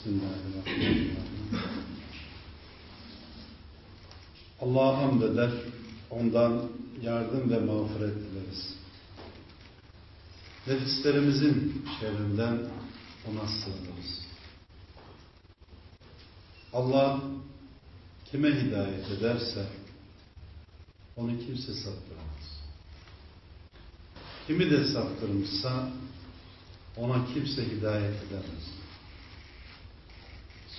Bismillahirrahmanirrahim. Allah'a hamd eder, ondan yardım ve mağfiret dileriz. Nefislerimizin şerrinden ona sığınırız. Allah kime hidayet ederse onu kimse saptıramaz. Kimi de saptırmışsa ona kimse hidayet edemez.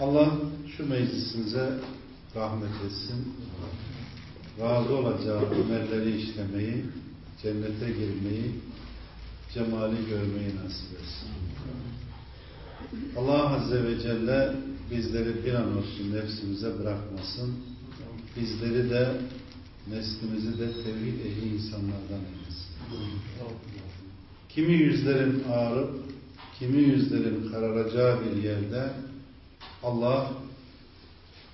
Allah şu meclisimize rahmet etsin. Razı olacağı amelleri işlemeyi, cennete girmeyi, cemali görmeyi nasip etsin. Allah Azze ve Celle bizleri bir an olsun nefsimize bırakmasın. Bizleri de neslimizi de tevhid ehli insanlardan eylesin. Kimi yüzlerin ağrıp, kimi yüzlerin kararacağı bir yerde Allah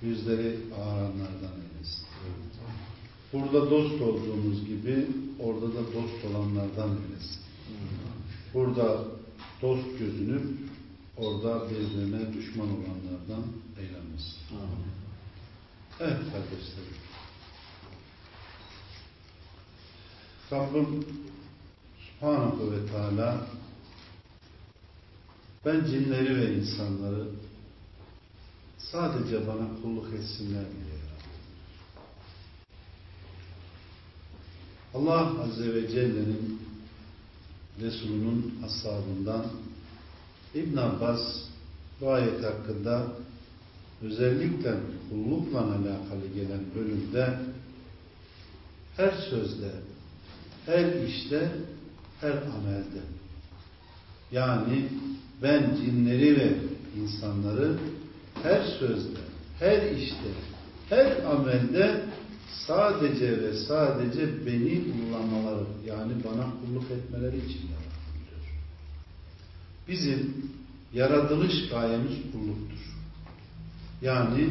yüzleri ağıranlardan eylesin. Burada dost olduğumuz gibi orada da dost olanlardan eylesin. Burada dost gözünüp orada birbirine düşman olanlardan eylemesin. Evet kardeşlerim. Rabbim Subhanahu ve Teala ben cinleri ve insanları sadece bana kulluk etsinler diye Allah Azze ve Celle'nin Resulünün ashabından İbn Abbas bu ayet hakkında özellikle kullukla alakalı gelen bölümde her sözde, her işte, her amelde yani ben cinleri ve insanları her sözde, her işte, her amelde sadece ve sadece beni uygulamaları yani bana kulluk etmeleri için yarattım diyor. Bizim yaratılış gayemiz kulluktur. Yani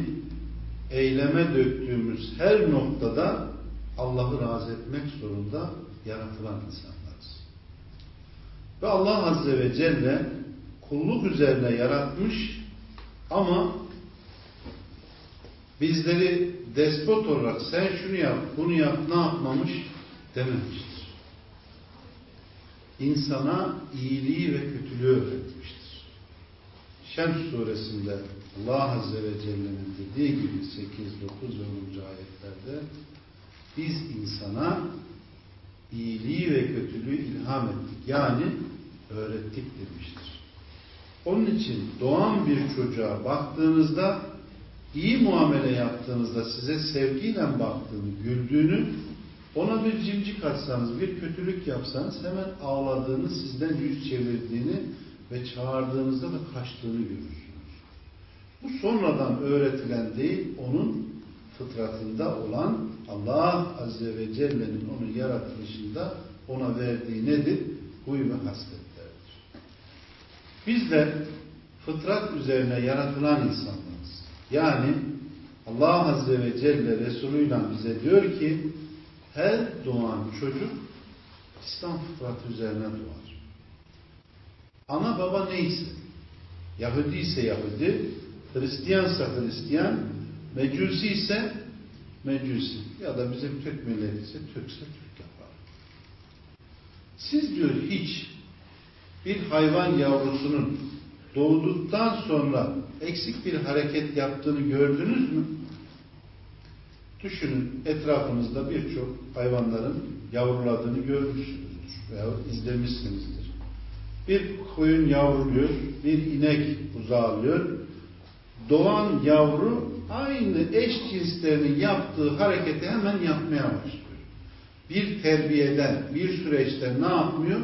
eyleme döktüğümüz her noktada Allah'ı razı etmek zorunda yaratılan insanlarız. Ve Allah Azze ve Celle kulluk üzerine yaratmış ama bizleri despot olarak sen şunu yap, bunu yap, ne yapmamış dememiştir. İnsana iyiliği ve kötülüğü öğretmiştir. Şems suresinde Allah Azze ve Celle'nin dediği gibi 8, 9 ve 10. ayetlerde biz insana iyiliği ve kötülüğü ilham ettik. Yani öğrettik demiştir. Onun için doğan bir çocuğa baktığınızda iyi muamele yaptığınızda size sevgiyle baktığını, güldüğünü, ona bir cimcik atsanız, bir kötülük yapsanız hemen ağladığını, sizden yüz çevirdiğini ve çağırdığınızda da kaçtığını görürsünüz. Bu sonradan öğretilen değil, onun fıtratında olan Allah Azze ve Celle'nin onu yaratılışında ona verdiği nedir? Huy ve hasletlerdir. Biz de fıtrat üzerine yaratılan insanlarız. Yani Allah Azze ve Celle Resulüyle bize diyor ki her doğan çocuk İslam fıtratı üzerine doğar. Ana baba neyse Yahudi ise Yahudi Hristiyansa Hristiyan Mecusi ise Mecusi ya da bizim Türk milleti ise Türkse Türk yapar. Siz diyor hiç bir hayvan yavrusunun doğduktan sonra eksik bir hareket yaptığını gördünüz mü? Düşünün etrafınızda birçok hayvanların yavruladığını görmüşsünüzdür veya izlemişsinizdir. Bir koyun yavruluyor, bir inek uzağlıyor. Doğan yavru aynı eş cinslerinin yaptığı hareketi hemen yapmaya başlıyor. Bir terbiyeden, bir süreçte ne yapmıyor?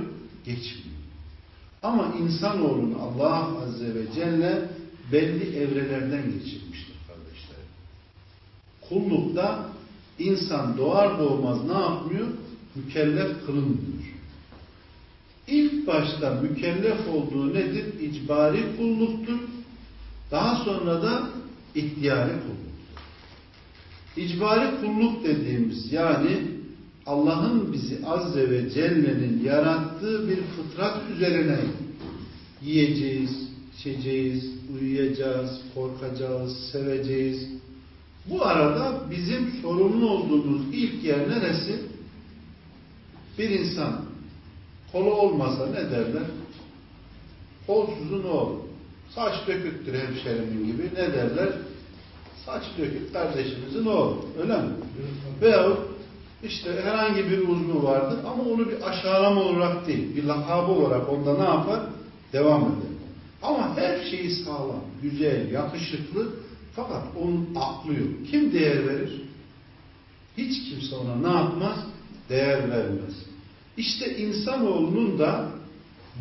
Geçmiyor. Ama insanoğlunu Allah Azze ve Celle belli evrelerden geçirmiştir kardeşlerim. Kullukta insan doğar doğmaz ne yapmıyor? Mükellef kılınmıyor. İlk başta mükellef olduğu nedir? İcbari kulluktur. Daha sonra da ihtiyari kulluktur. İcbari kulluk dediğimiz yani Allah'ın bizi Azze ve Celle'nin yarattığı bir fıtrat üzerine yiyeceğiz, içeceğiz, uyuyacağız, korkacağız, seveceğiz. Bu arada bizim sorumlu olduğumuz ilk yer neresi? Bir insan kolu olmasa ne derler? Kolsuzun oğlu. Saç döküktür hemşerimin gibi ne derler? Saç dökük kardeşimizin oğlu. Öyle mi? Veyahut işte herhangi bir uzvu vardır ama onu bir aşağılama olarak değil, bir lakabı olarak onda ne yapar? Devam eder. Ama her şeyi sağlam, güzel, yakışıklı fakat onun aklı yok. Kim değer verir? Hiç kimse ona ne yapmaz? Değer vermez. İşte insanoğlunun da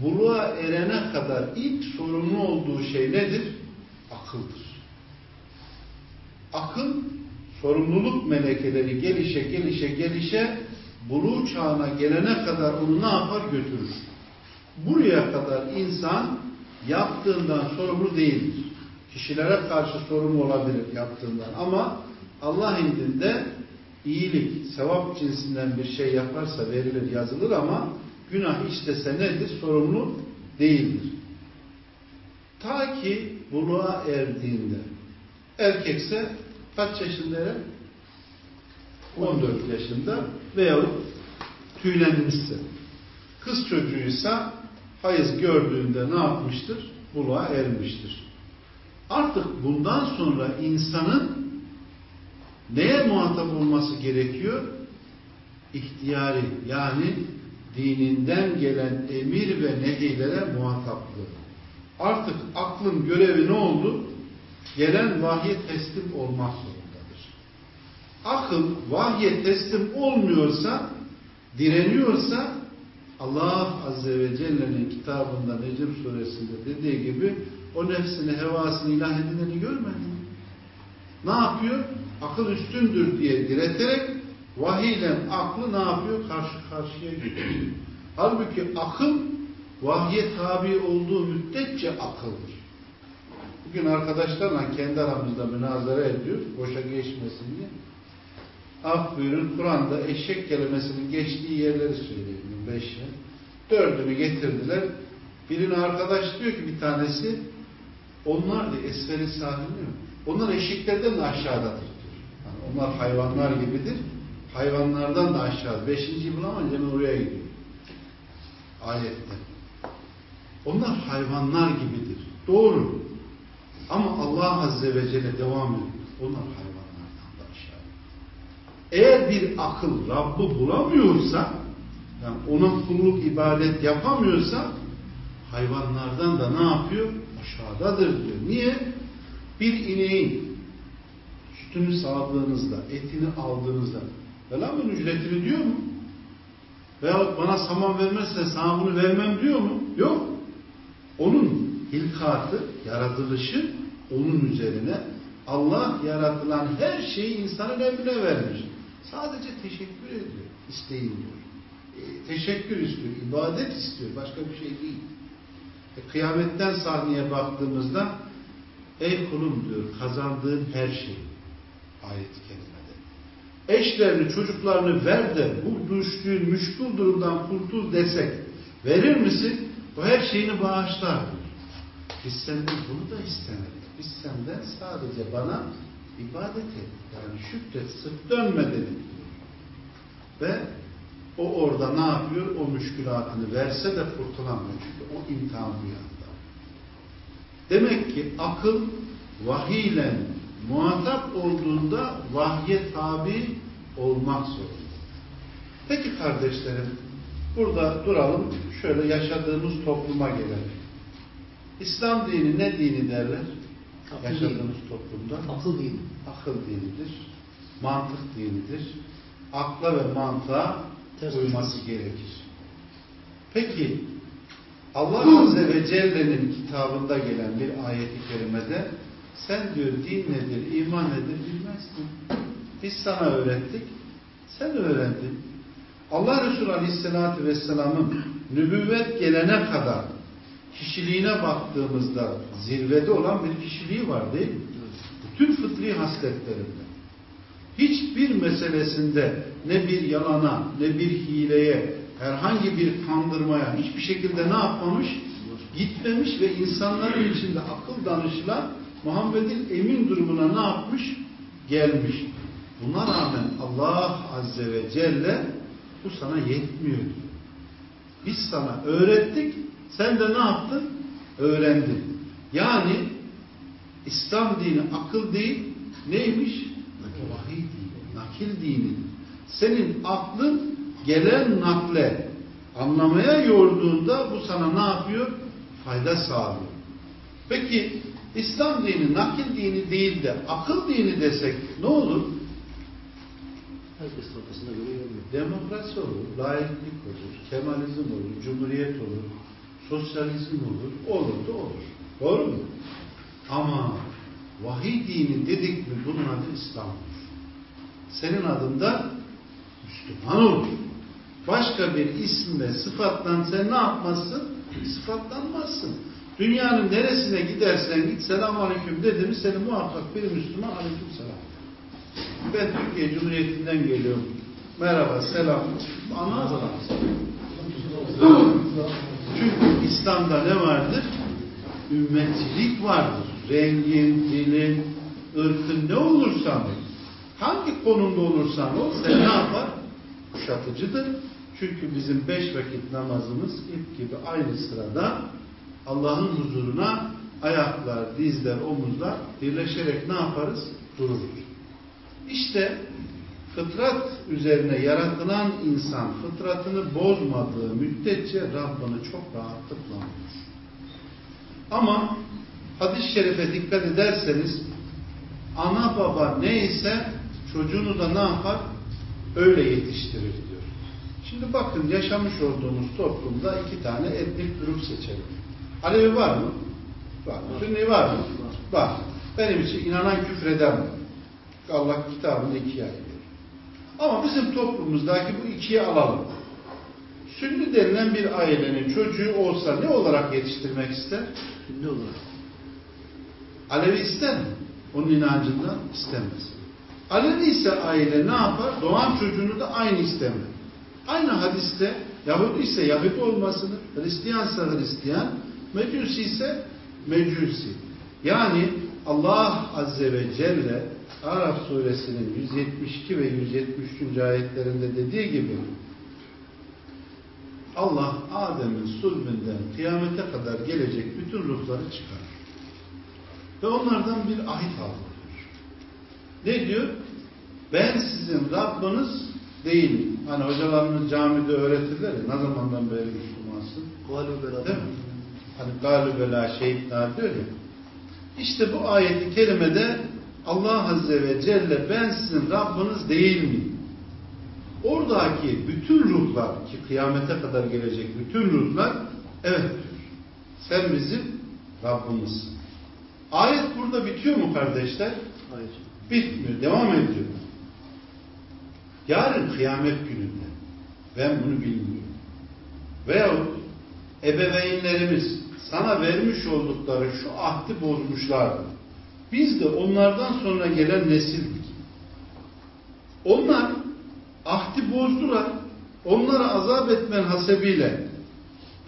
buluğa erene kadar ilk sorumlu olduğu şey nedir? Akıldır. Akıl sorumluluk melekeleri gelişe gelişe gelişe buluğ çağına gelene kadar onu ne yapar götürür. Buraya kadar insan yaptığından sorumlu değildir. Kişilere karşı sorumlu olabilir yaptığından ama Allah indinde iyilik, sevap cinsinden bir şey yaparsa verilir, yazılır ama günah işlese nedir? Sorumlu değildir. Ta ki buluğa erdiğinde erkekse kaç yaşında 14 yaşında veyahut tüylenmişse. Kız çocuğuysa hayız gördüğünde ne yapmıştır? Buluğa ermiştir. Artık bundan sonra insanın neye muhatap olması gerekiyor? İhtiyari yani dininden gelen emir ve nehiylere muhataplığı. Artık aklın görevi ne oldu? Gelen vahye teslim olmak zorundadır. Akıl vahye teslim olmuyorsa, direniyorsa Allah Azze ve Celle'nin kitabında Necm suresinde dediği gibi o nefsini, hevasını ilah edineni görmedin. Ne yapıyor? Akıl üstündür diye direterek vahiyle aklı ne yapıyor? Karşı karşıya gidiyor. Halbuki akıl vahye tabi olduğu müddetçe akıldır. Bugün arkadaşlarla kendi aramızda münazara ediyor, boşa geçmesin diye. Af buyurun, Kur'an'da eşek kelimesinin geçtiği yerleri söyleyeyim. Beş yer. Dördünü getirdiler. Birine arkadaş diyor ki bir tanesi, onlar da esferi sahiliyor. Onlar eşeklerden de aşağıdadır diyor. Yani onlar hayvanlar gibidir. Hayvanlardan da aşağı. Beşinciyi bulamayınca hemen oraya gidiyor. Ayette. Onlar hayvanlar gibidir. Doğru. Ama Allah Azze ve Celle devam ediyor. Onlar hayvanlardan da aşağı. Eğer bir akıl Rabb'ı bulamıyorsa, yani ona kulluk ibadet yapamıyorsa, hayvanlardan da ne yapıyor? Aşağıdadır diyor. Niye? Bir ineğin sütünü sağdığınızda, etini aldığınızda, velamın ücretini diyor mu? Veyahut bana saman vermezse sana bunu vermem diyor mu? Yok. Onun hilkatı, yaratılışı onun üzerine Allah yaratılan her şeyi insanın emrine vermiş. Sadece teşekkür ediyor. İsteyin diyor. E, teşekkür istiyor, ibadet istiyor. Başka bir şey değil. E, kıyametten sahneye baktığımızda ey kulum diyor kazandığın her şey ayet-i kerimede. Eşlerini, çocuklarını ver de bu düştüğün müşkül durumdan kurtul desek verir misin? O her şeyini bağışlar diyor. Biz senden bunu da istemedik. Biz senden sadece bana ibadet et. Yani şükret, sırt dönme dedik. Ve o orada ne yapıyor? O müşkülatını verse de kurtulamıyor. Çünkü o imtihan bu yanda. Demek ki akıl vahiyle muhatap olduğunda vahye tabi olmak zorunda. Peki kardeşlerim, burada duralım, şöyle yaşadığımız topluma gelelim. İslam dini ne dini derler? Akıl Yaşadığımız dini. toplumda. Akıl dini. Akıl dinidir. Mantık dinidir. Akla ve mantığa Ters uyması gerekir. Peki Allah Azze ve Celle'nin kitabında gelen bir ayeti kerimede sen diyor din nedir, iman nedir bilmezdin. Biz sana öğrettik, sen öğrendin. Allah Resulü Aleyhisselatü Vesselam'ın nübüvvet gelene kadar kişiliğine baktığımızda zirvede olan bir kişiliği var değil mi? Bütün fıtri hasletlerinde. Hiçbir meselesinde ne bir yalana, ne bir hileye, herhangi bir kandırmaya hiçbir şekilde ne yapmamış? Gitmemiş ve insanların içinde akıl danışılan Muhammed'in emin durumuna ne yapmış? Gelmiş. Buna rağmen Allah Azze ve Celle bu sana yetmiyor Biz sana öğrettik, sen de ne yaptın? Öğrendin. Yani İslam dini akıl değil, neymiş? Vahiy dini, nakil dini. Senin aklın gelen nakle anlamaya yorduğunda bu sana ne yapıyor? Fayda sağlıyor. Peki İslam dini nakil dini değil de akıl dini desek ne olur? Herkes kafasına göre yormuyor. Demokrasi olur, laiklik olur, kemalizm olur, cumhuriyet olur, sosyalizm olur, olur da olur. Doğru mu? Ama vahiy dini dedik mi bunun adı İslam'dır. Senin adın da Müslüman olur. Başka bir isimle sıfatlan sen ne yapmazsın? Sıfatlanmazsın. Dünyanın neresine gidersen git selamun aleyküm dedi mi seni muhakkak bir Müslüman aleyküm selam. Ben Türkiye Cumhuriyeti'nden geliyorum. Merhaba, selam. Anladın Çünkü İslam'da ne vardır? Ümmetçilik vardır. Rengin, dilin, ırkın ne olursan ol. Hangi konumda olursan ol sen ne yapar? Kuşatıcıdır. Çünkü bizim beş vakit namazımız ilk gibi aynı sırada Allah'ın huzuruna ayaklar, dizler, omuzlar birleşerek ne yaparız? Dururuz. İşte fıtrat üzerine yaratılan insan fıtratını bozmadığı müddetçe Rabbini çok rahatlıkla bulur. Ama hadis-i şerife dikkat ederseniz ana baba neyse çocuğunu da ne yapar? Öyle yetiştirir diyor. Şimdi bakın yaşamış olduğumuz toplumda iki tane etnik grup seçelim. Alevi var mı? Var. Sünni var mı? Var. Benim için inanan küfreden var. Allah kitabında ikiye ayırıyor. Ama bizim toplumumuzdaki bu ikiye alalım. Sünni denilen bir ailenin çocuğu olsa ne olarak yetiştirmek ister? Sünni olarak. Alevi ister mi? Onun inancından istemez. Alevi ise aile ne yapar? Doğan çocuğunu da aynı istemez. Aynı hadiste Yahudi ise Yahudi olmasını, Hristiyansa Hristiyan, Mecusi ise Mecusi. Yani Allah Azze ve Celle Araf suresinin 172 ve 173. ayetlerinde dediği gibi Allah Adem'in sulbünden kıyamete kadar gelecek bütün ruhları çıkarır. Ve onlardan bir ahit alır. Ne diyor? Ben sizin Rabbiniz değilim. Hani hocalarımız camide öğretirler ya, ne zamandan beri Müslümansın? Galu bela. Değil mi? Hani galü bela şehitler diyor ya. İşte bu ayeti kerimede Allah Azze ve Celle ben sizin Rabbiniz değil miyim? Oradaki bütün ruhlar ki kıyamete kadar gelecek bütün ruhlar evet diyor. Sen bizim Rabbimizsin. Ayet burada bitiyor mu kardeşler? Hayır. Bitmiyor. Devam ediyor. Yarın kıyamet gününde ben bunu bilmiyorum. Veyahut ebeveynlerimiz sana vermiş oldukları şu ahdi bozmuşlardı. Biz de onlardan sonra gelen nesildik. Onlar ahdi bozdular. Onlara azap etmen hasebiyle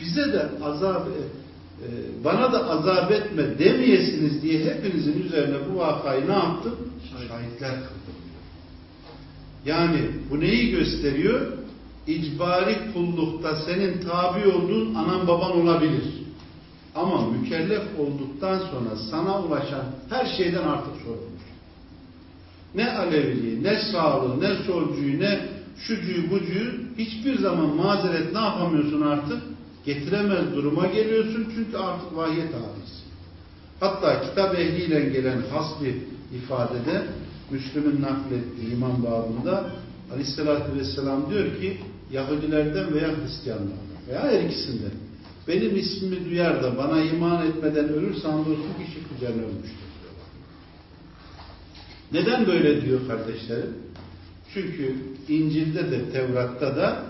bize de azap et, e, bana da azap etme demeyesiniz diye hepinizin üzerine bu vakayı ne yaptım? Şahitler kıldım. Yani bu neyi gösteriyor? İcbari kullukta senin tabi olduğun anan baban olabilir. Ama mükellef olduktan sonra sana ulaşan her şeyden artık sorumludur. Ne Aleviliği, ne sağlığı, ne solcuyu, ne şucuyu, bucuyu hiçbir zaman mazeret ne yapamıyorsun artık? Getiremez duruma geliyorsun çünkü artık vahye tabisin. Hatta kitap ehliyle gelen has bir ifadede Müslüm'ün naklettiği iman babında Aleyhisselatü Vesselam diyor ki Yahudilerden veya Hristiyanlardan veya her ikisinden benim ismimi duyar da bana iman etmeden ölürse andolsun ki şirk üzerine ölmüştür diyorlar. Neden böyle diyor kardeşlerim? Çünkü İncil'de de Tevrat'ta da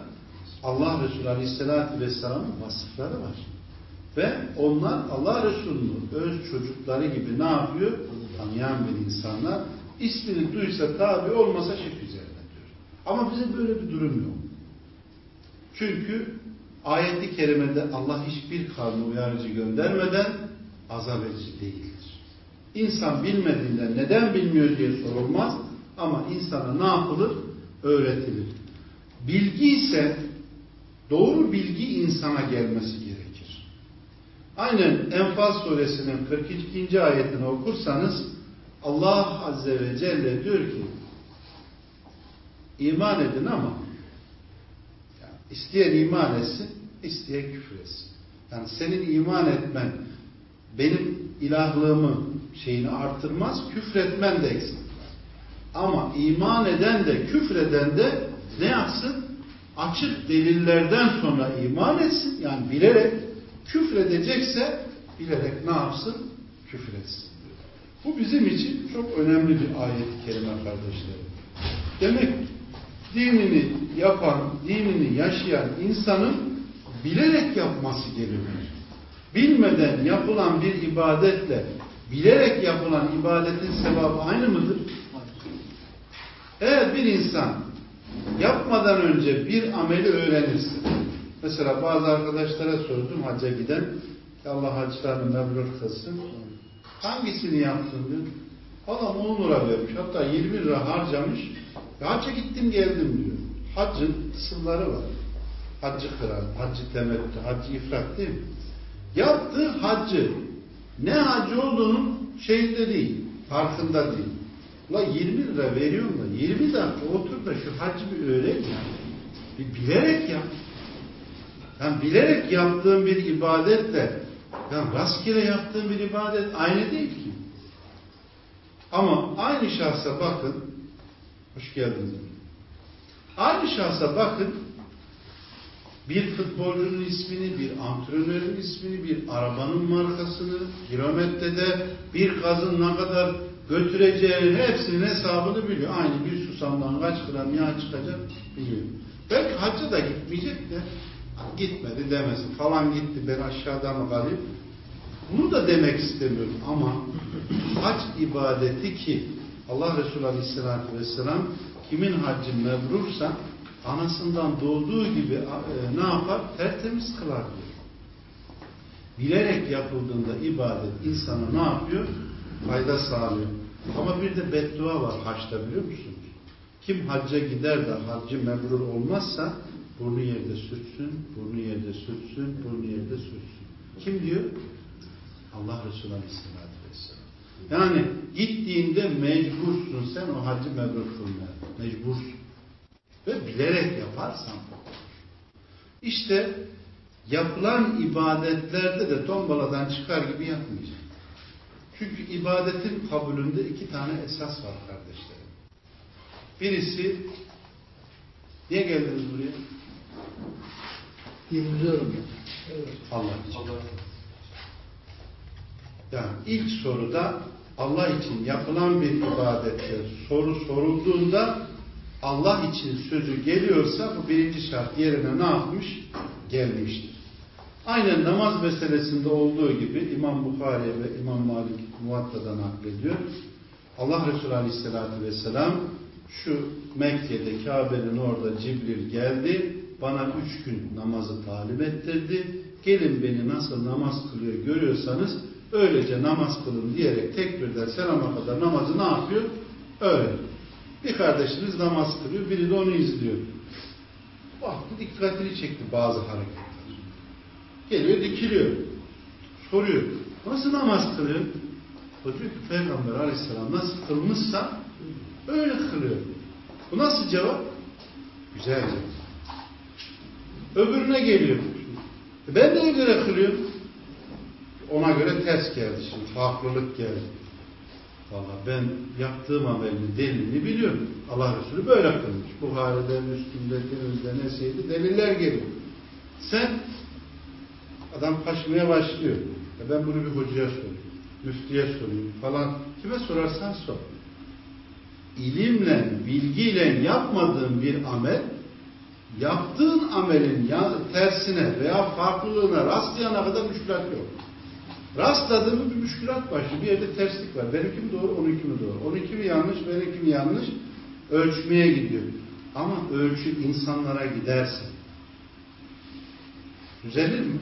Allah Resulü Aleyhisselatü Vesselam'ın vasıfları var. Ve onlar Allah Resulü'nün öz çocukları gibi ne yapıyor? Tanıyan bir insanlar. İsmini duysa tabi olmasa şirk üzerine diyor. Ama bize böyle bir durum yok. Çünkü ayeti kerimede Allah hiçbir kavme uyarıcı göndermeden azap edici değildir. İnsan bilmediğinden neden bilmiyor diye sorulmaz ama insana ne yapılır? Öğretilir. Bilgi ise doğru bilgi insana gelmesi gerekir. Aynen Enfal suresinin 42. ayetini okursanız Allah Azze ve Celle diyor ki iman edin ama isteyen iman etsin, isteyen küfür etsin. Yani senin iman etmen benim ilahlığımı şeyini artırmaz, küfretmen de eksiltmez. Ama iman eden de küfreden de ne yapsın? Açık delillerden sonra iman etsin. Yani bilerek küfredecekse bilerek ne yapsın? Küfür etsin. Bu bizim için çok önemli bir ayet-i kerime kardeşlerim. Demek dinini yapan, dinini yaşayan insanın bilerek yapması gerekiyor. Bilmeden yapılan bir ibadetle bilerek yapılan ibadetin sevabı aynı mıdır? Eğer bir insan yapmadan önce bir ameli öğrenirse, mesela bazı arkadaşlara sordum hacca giden, Allah hacılarını mebrur kılsın, hangisini yaptın diyor. Adam 10 lira vermiş, hatta 20 lira harcamış, hacca gittim geldim diyor. Haccın kısımları var. Haccı kıran, haccı temettü, haccı ifrat değil mi? Yaptığı haccı, ne hacı olduğunun şeyinde değil, farkında değil. La 20 lira veriyorum da 20 dakika otur da şu haccı bir öğren ya. Bir bilerek yap. Yani bilerek yaptığın bir ibadetle yani rastgele yaptığın bir ibadet aynı değil ki. Ama aynı şahsa bakın hoş geldiniz. Aynı şahsa bakın bir futbolcunun ismini, bir antrenörün ismini, bir arabanın markasını, kilometrede bir gazın ne kadar götüreceği hepsinin hesabını biliyor. Aynı bir susamdan kaç gram yağ çıkacak biliyor. Belki hacca da gitmeyecek de gitmedi demesin. Falan gitti ben aşağıda mı kalayım? Bunu da demek istemiyorum ama hac ibadeti ki Allah Resulü Aleyhisselatü Vesselam kimin haccı mebrursa anasından doğduğu gibi e, ne yapar? Tertemiz kılar diyor. Bilerek yapıldığında ibadet insana ne yapıyor? Fayda sağlıyor. Ama bir de beddua var haçta biliyor musunuz? Kim hacca gider de haccı mebrur olmazsa burnu yerde sürtsün, burnu yerde sürtsün, burnu yerde sürtsün. Kim diyor? Allah Resulü Aleyhisselatü Vesselam. Yani gittiğinde mecbursun sen o hacı mebrur kılmaya. Mecbursun. Ve bilerek yaparsan işte yapılan ibadetlerde de tombaladan çıkar gibi yapmayacaksın. Çünkü ibadetin kabulünde iki tane esas var kardeşlerim. Birisi niye geldiniz buraya? Dinliyorum. Evet. Allah için. Yani ilk soruda Allah için yapılan bir ibadette soru sorulduğunda Allah için sözü geliyorsa bu birinci şart yerine ne yapmış? Gelmiştir. Aynen namaz meselesinde olduğu gibi İmam Bukhari ve İmam Malik Muvatta'dan naklediyor. Allah Resulü Aleyhisselatü Vesselam şu Mekke'de Kabe'nin orada Cibril geldi. Bana üç gün namazı talim ettirdi. Gelin beni nasıl namaz kılıyor görüyorsanız öylece namaz kılın diyerek tekbirden selama kadar namazı ne yapıyor? Öyle. Bir kardeşiniz namaz kılıyor, biri de onu izliyor. Baktı dikkatini çekti bazı hareketler. Geliyor dikiliyor. Soruyor. Nasıl namaz kılıyor? O diyor ki Peygamber aleyhisselam nasıl kılmışsa öyle kılıyor. Bu nasıl cevap? Güzel cevap. Öbürüne geliyor. E ben neye göre kılıyorum? Ona göre ters geldi şimdi. Farklılık geldi. Valla ben yaptığım amelin delilini biliyorum. Allah Resulü böyle kılmış. Buhari'de, Müslüm'de, Tirmiz'de neseydi deliller geliyor. Sen Adam kaçmaya başlıyor. E ben bunu bir hocaya sorayım, müftüye sorayım falan. Kime sorarsan sor. İlimle, bilgiyle yapmadığın bir amel, yaptığın amelin ya, tersine veya farklılığına rastlayana kadar müşkülat yok. Rastladığım bir müşkülat başlıyor. Bir yerde terslik var. Benimki mi doğru, onunki mi doğru? Onunki mi yanlış, benimki mi yanlış? Ölçmeye gidiyor. Ama ölçü insanlara giderse düzelir mi?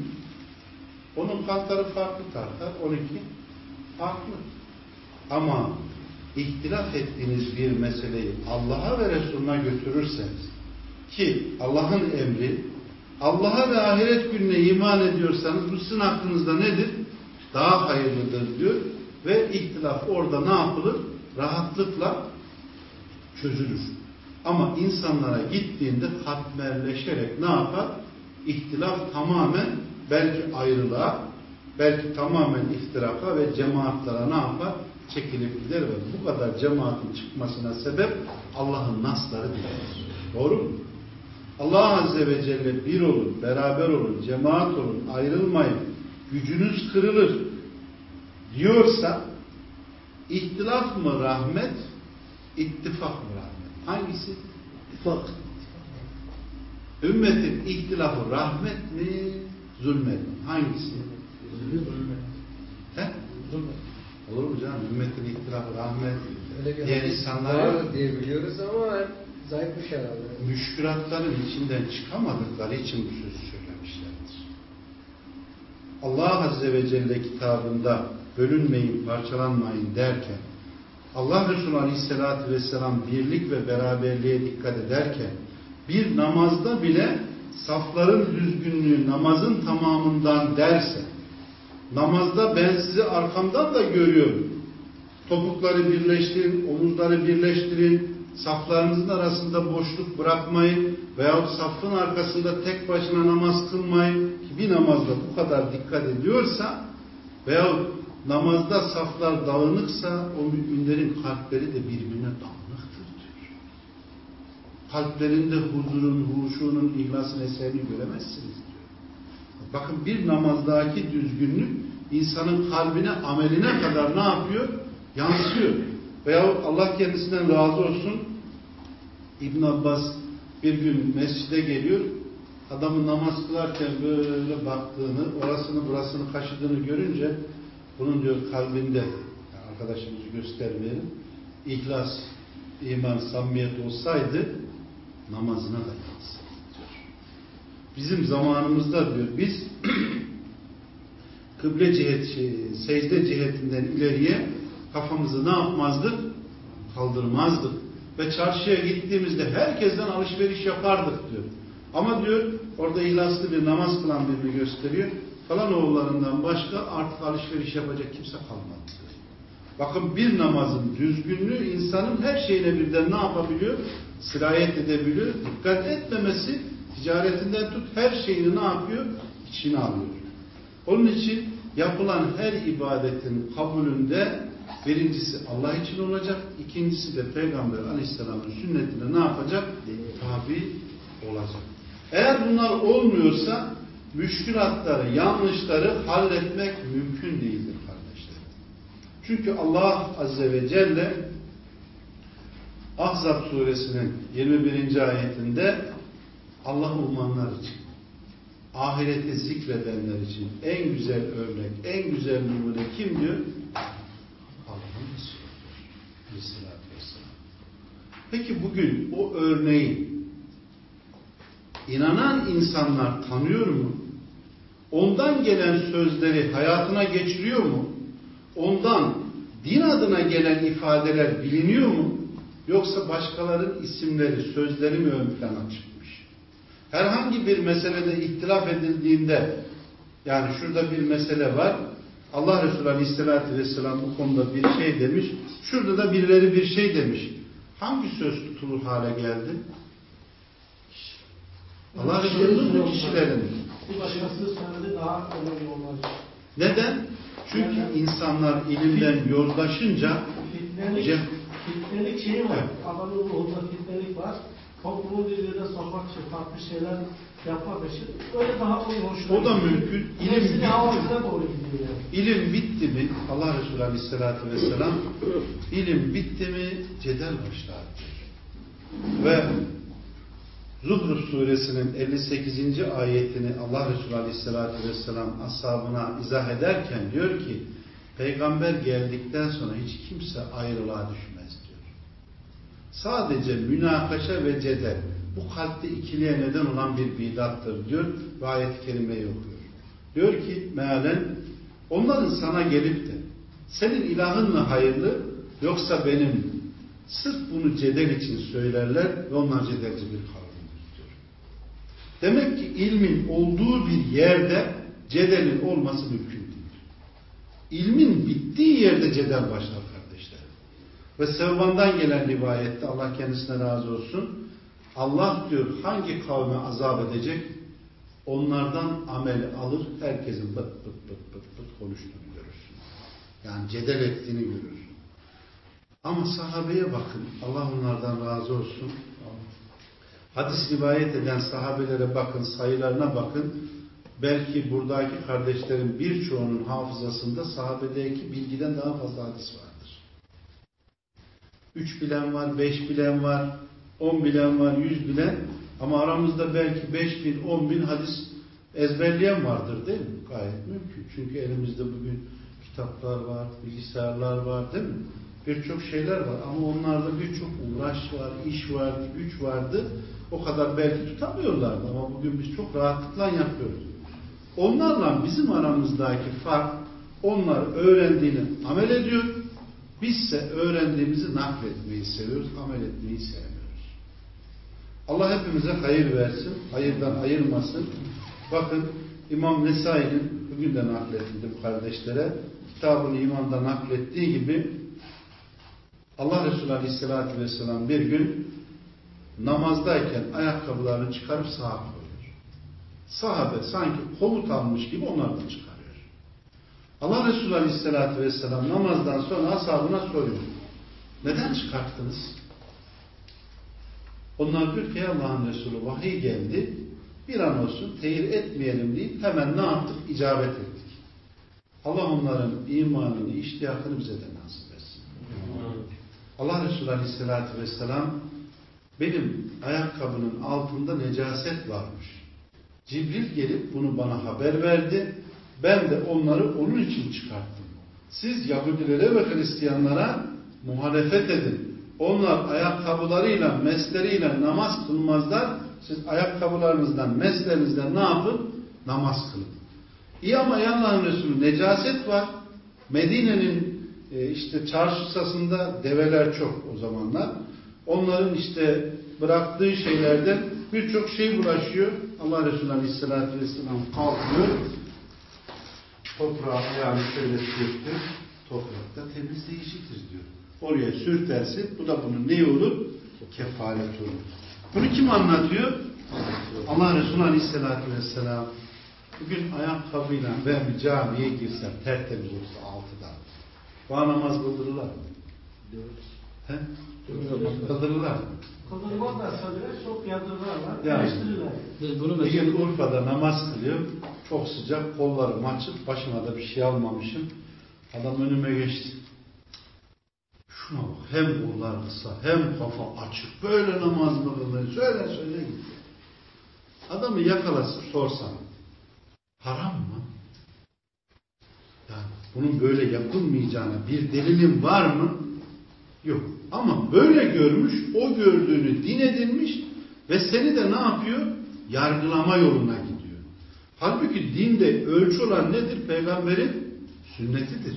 Onun kantarı farklı tartar, onunki farklı. Ama ihtilaf ettiğiniz bir meseleyi Allah'a ve Resulüne götürürseniz ki Allah'ın emri Allah'a ve ahiret gününe iman ediyorsanız bu sizin hakkınızda nedir? Daha hayırlıdır diyor ve ihtilaf orada ne yapılır? Rahatlıkla çözülür. Ama insanlara gittiğinde katmerleşerek ne yapar? İhtilaf tamamen belki ayrılığa, belki tamamen iftiraka ve cemaatlara ne yapar? Çekilip gider ve bu kadar cemaatin çıkmasına sebep Allah'ın nasları değildir. Doğru mu? Allah Azze ve Celle bir olun, beraber olun, cemaat olun, ayrılmayın, gücünüz kırılır diyorsa ihtilaf mı rahmet, ittifak mı rahmet? Hangisi? İttifak. Ümmetin ihtilafı rahmet mi, zulmet mi? Hangisi? He? Olur mu canım? Ümmetin ihtilafı rahmet. Hadis insanlar var diye biliyoruz ama zayıfmış herhalde. müşkülatların içinden çıkamadıkları için bu söylemişlerdir. Allah Azze ve Celle kitabında bölünmeyin, parçalanmayın derken Allah Resulü Aleyhisselatü Vesselam birlik ve beraberliğe dikkat ederken bir namazda bile safların düzgünlüğü namazın tamamından derse namazda ben sizi arkamdan da görüyorum. Topukları birleştirin, omuzları birleştirin, saflarınızın arasında boşluk bırakmayın veyahut safın arkasında tek başına namaz kılmayın ki bir namazda bu kadar dikkat ediyorsa veyahut namazda saflar dağınıksa o müminlerin kalpleri de birbirine dağınıktır diyor. Kalplerinde huzurun, huşunun, ihlasın eserini göremezsiniz diyor. Bakın bir namazdaki düzgünlük insanın kalbine, ameline kadar ne yapıyor? Yansıyor. Veyahut Allah kendisinden razı olsun İbn Abbas bir gün mescide geliyor. Adamın namaz kılarken böyle baktığını, orasını burasını kaşıdığını görünce bunun diyor kalbinde yani arkadaşımızı göstermeyelim. ihlas, iman, samimiyet olsaydı namazına da yansır diyor. Bizim zamanımızda diyor biz kıble cihet, şey, secde cihetinden ileriye kafamızı ne yapmazdık? Kaldırmazdık. Ve çarşıya gittiğimizde herkesten alışveriş yapardık diyor. Ama diyor orada ihlaslı bir namaz kılan birini gösteriyor. Falan oğullarından başka artık alışveriş yapacak kimse kalmadı diyor. Bakın bir namazın düzgünlüğü insanın her şeyine birden ne yapabiliyor? Sirayet edebiliyor. Dikkat etmemesi ticaretinden tut her şeyini ne yapıyor? İçine alıyor. Onun için yapılan her ibadetin kabulünde birincisi Allah için olacak, ikincisi de Peygamber Aleyhisselam'ın sünnetine ne yapacak? Tabi olacak. Eğer bunlar olmuyorsa müşkülatları, yanlışları halletmek mümkün değildir kardeşlerim. Çünkü Allah Azze ve Celle Ahzab suresinin 21. ayetinde Allah'ı umanlar için ahireti zikredenler için en güzel örnek, en güzel numune kim diyor? Aleyhisselatü Vesselam. Peki bugün o örneği inanan insanlar tanıyor mu? Ondan gelen sözleri hayatına geçiriyor mu? Ondan din adına gelen ifadeler biliniyor mu? Yoksa başkalarının isimleri, sözleri mi ön çıkmış? Herhangi bir meselede ihtilaf edildiğinde yani şurada bir mesele var. Allah Resulü Aleyhisselatü Vesselam bu konuda bir şey demiş. Şurada da birileri bir şey demiş. Hangi söz tutulur hale geldi? Allah Resulü'nün bu kişilerin. Neden? Çünkü insanlar ilimden yozlaşınca Fitnelik, fitnelik şeyi var. Evet. Adamın ruhunda fitnelik var. Toplumu birbirine sokmak için, farklı şeyler yapmak için öyle daha hoşuna O da gidiyor. mümkün. İlim bitti. doğru gidiyor yani. İlim bitti mi Allah Resulü Aleyhisselatü Vesselam ilim bitti mi cedel başlar. Ve Zuhruf suresinin 58. ayetini Allah Resulü Aleyhisselatü Vesselam ashabına izah ederken diyor ki peygamber geldikten sonra hiç kimse ayrılığa düşmez. Sadece münakaşa ve cedel bu kalpte ikiliğe neden olan bir bidattır diyor ve ayet-i kerimeyi okuyor. Diyor ki mealen onların sana gelip de senin ilahın mı hayırlı yoksa benim sırf bunu cedel için söylerler ve onlar cedelci bir kavramdır diyor. Demek ki ilmin olduğu bir yerde cedelin olması mümkün değil. İlmin bittiği yerde cedel başlar. Ve Sevban'dan gelen rivayette Allah kendisine razı olsun. Allah diyor hangi kavme azap edecek? Onlardan ameli alır, herkesin bıt bıt bıt bıt bıt konuştuğunu görürsün. Yani cedel ettiğini görürsün. Ama sahabeye bakın, Allah onlardan razı olsun. Hadis rivayet eden sahabelere bakın, sayılarına bakın. Belki buradaki kardeşlerin birçoğunun hafızasında sahabedeki bilgiden daha fazla hadis vardır. Üç bilen var, beş bilen var, on bilen var, yüz bilen ama aramızda belki beş bin, on bin hadis ezberleyen vardır değil mi? Gayet mümkün. Çünkü elimizde bugün kitaplar var, bilgisayarlar var değil mi? Birçok şeyler var ama onlarda birçok uğraş var, iş vardı, güç vardı. O kadar belki tutamıyorlardı ama bugün biz çok rahatlıkla yapıyoruz. Onlarla bizim aramızdaki fark onlar öğrendiğini amel ediyor. Bizse öğrendiğimizi nakletmeyi seviyoruz, amel etmeyi sevmiyoruz. Allah hepimize hayır versin, hayırdan ayırmasın. Bakın İmam Nesai'nin bugün de nakletildi bu kardeşlere. Kitabını imanda naklettiği gibi Allah Resulü Aleyhisselatü Vesselam bir gün namazdayken ayakkabılarını çıkarıp sağa koyuyor. Sahabe sanki komut almış gibi onları da çıkarıyor. Allah Resulü Aleyhisselatü Vesselam namazdan sonra ashabına soruyor. Neden çıkarttınız? Onlar diyor ki Allah'ın Resulü vahiy geldi. Bir an olsun teyir etmeyelim deyip hemen ne yaptık? İcabet ettik. Allah onların imanını, iştiyakını bize de nasip etsin. Allah Resulü Aleyhisselatü Vesselam benim ayakkabının altında necaset varmış. Cibril gelip bunu bana haber verdi. Ben de onları onun için çıkarttım. Siz Yahudilere ve Hristiyanlara muhalefet edin. Onlar ayakkabılarıyla, mesleriyle namaz kılmazlar. Siz ayakkabılarınızdan, meslerinizden ne yapın? Namaz kılın. İyi ama Allah'ın Resulü necaset var. Medine'nin e, işte çarşısında develer çok o zamanlar. Onların işte bıraktığı şeylerden birçok şey bulaşıyor. Allah Resulü Aleyhisselatü Vesselam kalkıyor. Toprağı ayağını şöyle sürttü. Toprakta temizleyicidir diyor. Oraya sürtersin. Bu da bunun ne olur? Kefaret olur. Bunu kim anlatıyor? Allah Resulü Aleyhisselatü Vesselam bugün ayakkabıyla ben bir camiye girsem tertemiz olsa altıdan. Bana namaz kıldırırlar mı? He? Kıldırırlar mı? Kıldırmaz da söylüyor, çok yadırlarlar, Yani. eleştirirler. Biz bunu Bir gün mesela Urfa'da namaz kılıyorum. Çok sıcak, kollarım açık, başıma da bir şey almamışım. Adam önüme geçti. Şuna bak, hem kollar kısa, hem kafa açık. Böyle namaz mı kılır? Söyle söyle gitti. Adamı yakalasın, sorsam. Haram mı? Yani bunun böyle yapılmayacağına bir delilin var mı? Yok. Ama böyle görmüş, o gördüğünü din edinmiş ve seni de ne yapıyor? Yargılama yoluna gidiyor. Halbuki dinde ölçü olan nedir? Peygamberin sünnetidir.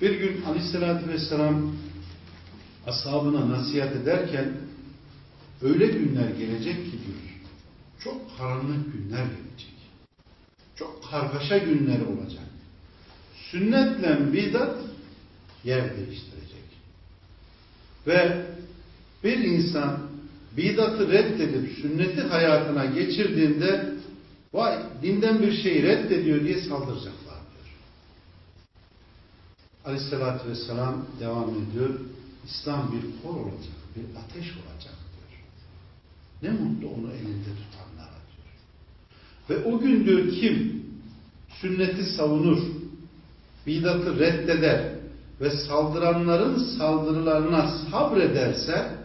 Bir gün Aleyhisselatü Vesselam ashabına nasihat ederken öyle günler gelecek ki diyor. Çok karanlık günler gelecek. Çok kargaşa günler olacak. Sünnetle bidat yer değiştirecek. Ve bir insan bidatı reddedip sünneti hayatına geçirdiğinde vay dinden bir şeyi reddediyor diye saldıracaklar diyor. Aleyhissalatü vesselam devam ediyor. İslam bir kor olacak, bir ateş olacak diyor. Ne mutlu onu elinde tutanlara diyor. Ve o gün diyor kim sünneti savunur, bidatı reddeder ve saldıranların saldırılarına sabrederse,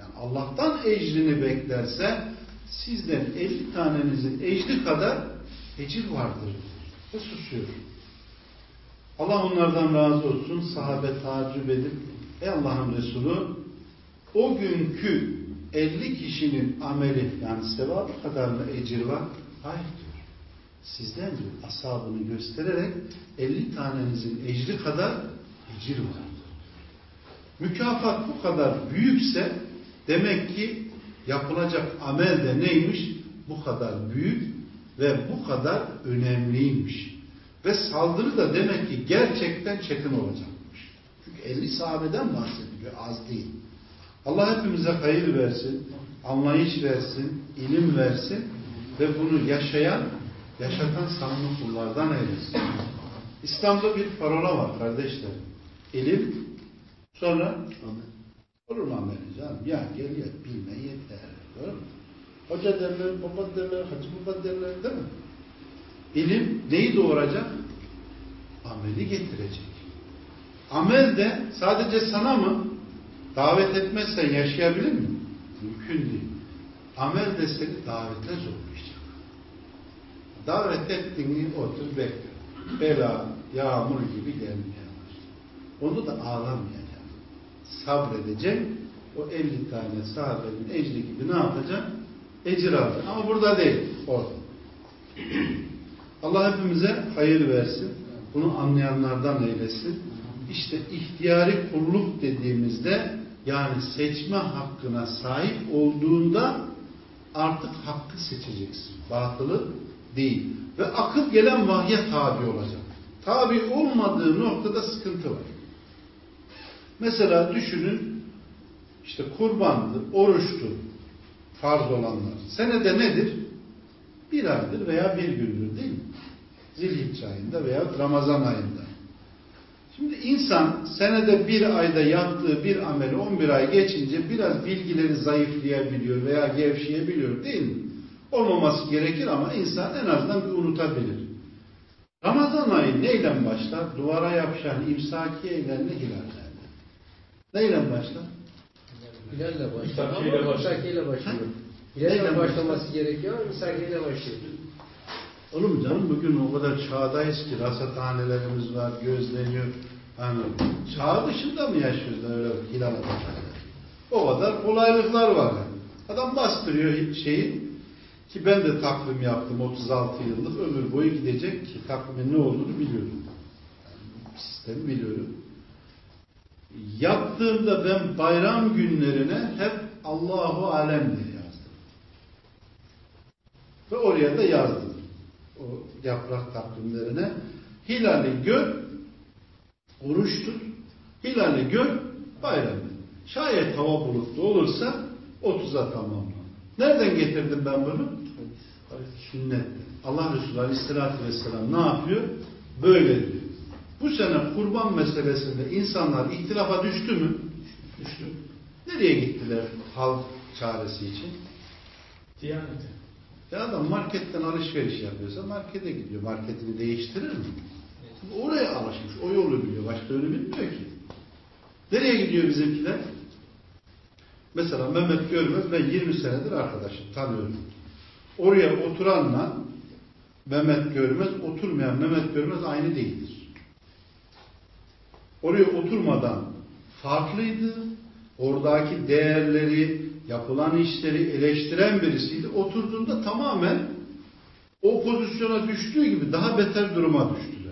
yani Allah'tan ecrini beklerse, sizden 50 tanenizin ecri kadar ecir vardır. Ve susuyor. Allah onlardan razı olsun. Sahabe tacip edip, ey Allah'ın Resulü, o günkü 50 kişinin ameli, yani sevabı kadar mı ecir var? Hayır diyor. Sizden diyor, asabını göstererek 50 tanenizin ecri kadar ecir vardır. Mükafat bu kadar büyükse demek ki yapılacak amel de neymiş? Bu kadar büyük ve bu kadar önemliymiş. Ve saldırı da demek ki gerçekten çetin olacakmış. Çünkü 50 sahabeden bahsediliyor, az değil. Allah hepimize hayır versin, anlayış versin, ilim versin ve bunu yaşayan, yaşatan samimi kullardan eylesin. İslam'da bir parola var kardeşler. İlim, sonra Amin. Olur mu ameli canım? Ya gel ya bilme yeter. Doğru mu? Hoca derler, baba derler, hacı baba derler değil mi? İlim neyi doğuracak? Ameli getirecek. Amel de sadece sana mı? Davet etmezsen yaşayabilir mi? Mümkün değil. Amel de seni davete zorlayacak. Davet ettiğini otur bekle. Bela, yağmur gibi gelmeye başlar. Onu da ağlamayacak. Sabredecek. O 50 tane sahabenin ecri gibi ne yapacak? Ecir alacak. Ama burada değil. Orada. Allah hepimize hayır versin. Bunu anlayanlardan eylesin. İşte ihtiyari kulluk dediğimizde yani seçme hakkına sahip olduğunda artık hakkı seçeceksin. Batılı değil. Ve akıl gelen vahye tabi olacak. Tabi olmadığı noktada sıkıntı var. Mesela düşünün işte kurbandı, oruçtu farz olanlar. Senede nedir? Bir aydır veya bir gündür değil mi? Zilhicce ayında veya Ramazan ayında. Şimdi insan senede bir ayda yaptığı bir ameli 11 ay geçince biraz bilgileri zayıflayabiliyor veya gevşeyebiliyor değil mi? Olmaması gerekir ama insan en azından bir unutabilir. Ramazan ayı neyle başlar? Duvara yapışan imsaki eylemle hilallerle. Neyle başlar? Hilalle başlıyor Misakiyle ama başlıyor. başlıyor. Başlıyor? başlaması gerekiyor ama misakiyle başlıyor. Oğlum canım bugün o kadar çağdayız ki rasathanelerimiz var, gözleniyor. Hani çağ dışında mı yaşıyoruz öyle hilal atacaklar? O kadar kolaylıklar var. yani. Adam bastırıyor şeyi ki ben de takvim yaptım 36 yıllık ömür boyu gidecek ki takvimin ne olduğunu biliyorum. Yani sistemi biliyorum. Yaptığımda ben bayram günlerine hep Allahu Alem diye yazdım. Ve oraya da yazdım. O yaprak takvimlerine. Hilali gör, oruçtur. Hilali gör, bayramdır. Şayet hava bulutlu olursa 30'a tamamla. Nereden getirdim ben bunu? Sünnet. Allah Resulü Aleyhisselatü Vesselam ne yapıyor? Böyle diyor. Bu sene kurban meselesinde insanlar ihtilafa düştü mü? Düştü. Nereye gittiler halk çaresi için? Diyaneti. Ya adam marketten alışveriş yapıyorsa markete gidiyor. Marketini değiştirir mi? Oraya alışmış. O yolu biliyor. Başka yolu bilmiyor ki. Nereye gidiyor bizimkiler? Mesela Mehmet Görmez ben 20 senedir arkadaşım. Tanıyorum. Oraya oturanla Mehmet Görmez, oturmayan Mehmet Görmez aynı değildir. Oraya oturmadan farklıydı. Oradaki değerleri, yapılan işleri eleştiren birisiydi. Oturduğunda tamamen o pozisyona düştüğü gibi daha beter duruma düştü.